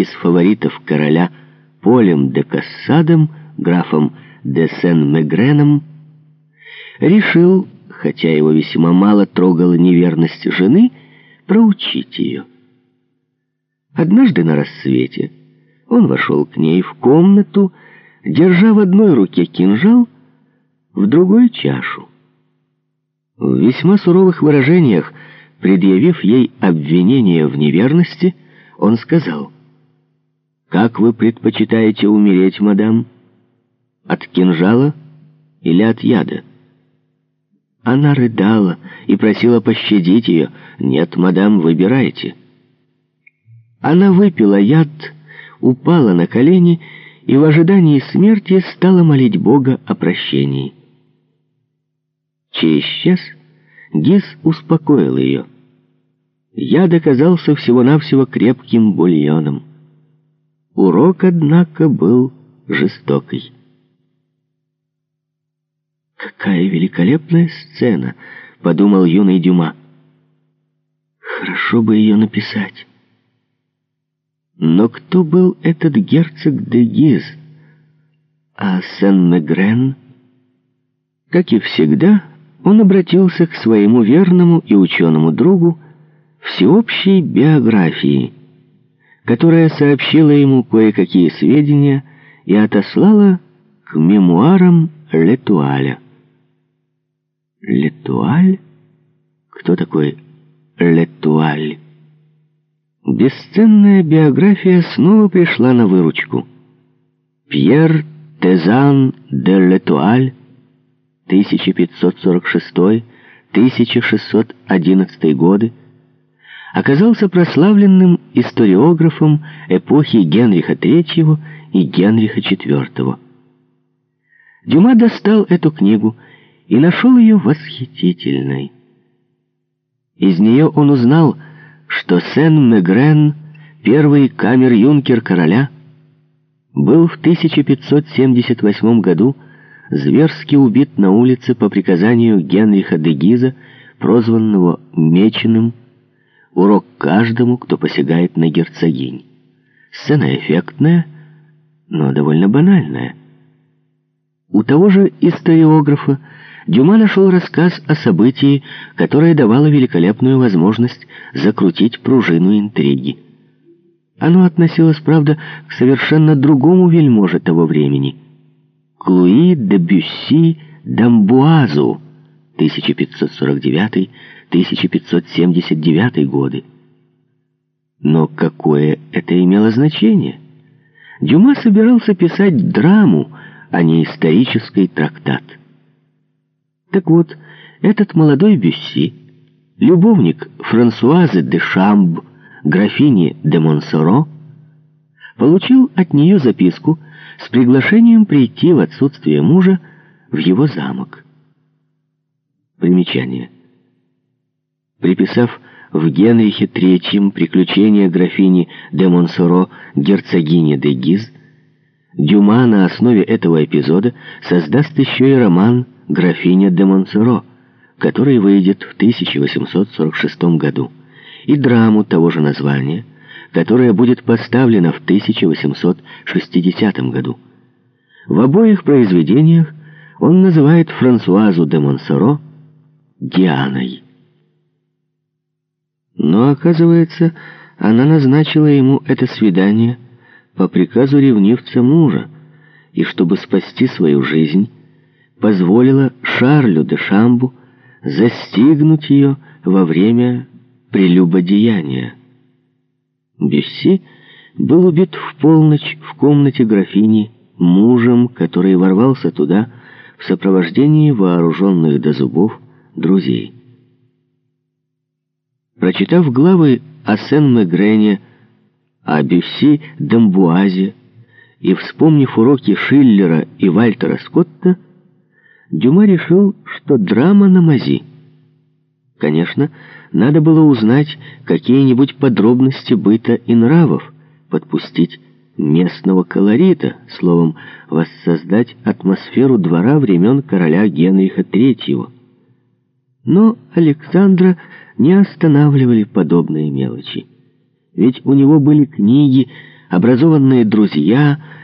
из фаворитов короля Полем де Кассадом, графом де Сен-Мегреном, решил, хотя его весьма мало трогала неверность жены, проучить ее. Однажды на рассвете он вошел к ней в комнату, держа в одной руке кинжал, в другой — чашу. В весьма суровых выражениях, предъявив ей обвинение в неверности, он сказал, «Как вы предпочитаете умереть, мадам? От кинжала или от яда?» Она рыдала и просила пощадить ее. «Нет, мадам, выбирайте». Она выпила яд, упала на колени и в ожидании смерти стала молить Бога о прощении. Через час Гиз успокоил ее. Яд оказался всего-навсего крепким бульоном. Урок, однако, был жестокий. «Какая великолепная сцена!» — подумал юный Дюма. «Хорошо бы ее написать». Но кто был этот герцог де Гиз? А Сен-Мегрен? Как и всегда, он обратился к своему верному и ученому другу всеобщей биографии, которая сообщила ему кое-какие сведения и отослала к мемуарам Летуаля. Летуаль? Кто такой Летуаль? Бесценная биография снова пришла на выручку. Пьер Тезан де Летуаль, 1546-1611 годы, оказался прославленным историографом эпохи Генриха III и Генриха IV. Дюма достал эту книгу и нашел ее восхитительной. Из нее он узнал, что Сен-Мегрен, первый камер-юнкер короля, был в 1578 году зверски убит на улице по приказанию Генриха де Гиза, прозванного Меченым, урок каждому, кто посягает на герцогинь. Сцена эффектная, но довольно банальная. У того же историографа Дюма нашел рассказ о событии, которое давало великолепную возможность закрутить пружину интриги. Оно относилось, правда, к совершенно другому вельможе того времени. К де Бюсси Дамбуазу 1549-1579 годы. Но какое это имело значение? Дюма собирался писать драму, а не исторический трактат. Так вот, этот молодой Бюсси, любовник Франсуазы де Шамб, графини де Монсоро, получил от нее записку с приглашением прийти в отсутствие мужа в его замок. Примечание. Приписав в Генрихе III приключения графини де Монсоро герцогини де Гиз, Дюма на основе этого эпизода создаст еще и роман «Графиня де Монсоро», который выйдет в 1846 году, и драму того же названия, которая будет поставлена в 1860 году. В обоих произведениях он называет Франсуазу де Монсоро Дианой. Но, оказывается, она назначила ему это свидание по приказу ревнивца мужа, и чтобы спасти свою жизнь, позволила Шарлю де Шамбу застигнуть ее во время прелюбодеяния. Бюсси был убит в полночь в комнате графини мужем, который ворвался туда в сопровождении вооруженных до зубов друзей. Прочитав главы о Сен-Мегрене, о Бюсси Дамбуазе и вспомнив уроки Шиллера и Вальтера Скотта, Дюма решил, что драма на мази. Конечно, надо было узнать какие-нибудь подробности быта и нравов, подпустить местного колорита, словом, воссоздать атмосферу двора времен короля Генриха III. Но Александра не останавливали подобные мелочи. Ведь у него были книги образованные друзья —